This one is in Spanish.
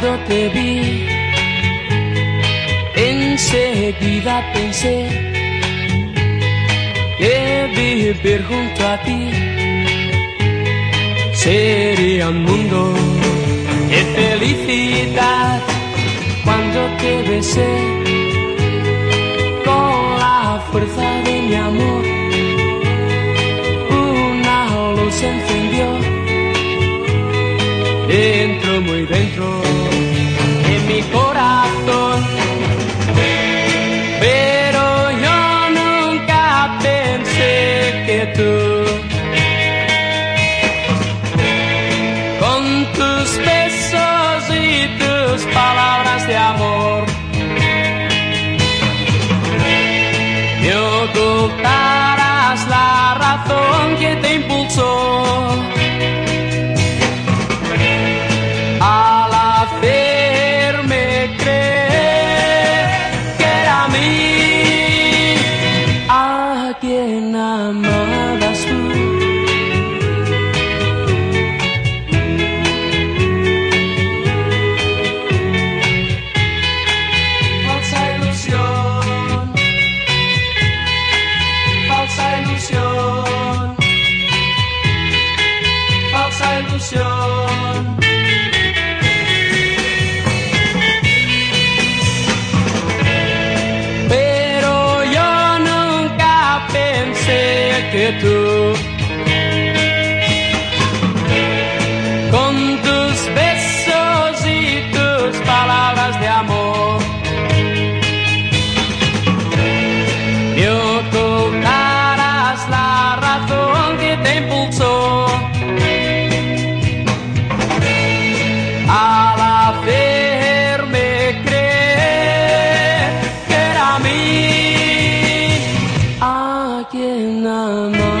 te vi, enseguida pensé que vivir junto a ti sería un mundo de felicidad cuando te besé con la fuerza de mi amor. Una luz encendió muy dentro de mi corazón. Pero yo nunca pensé que tú con tus besos y tus palabras de amor me ocultarás la razón que te impulsó quien amabas tú. Falsa ilusión, falsa ilusión, falsa ilusión. Que tú con tus besos y tus palabras de amor me in the morning.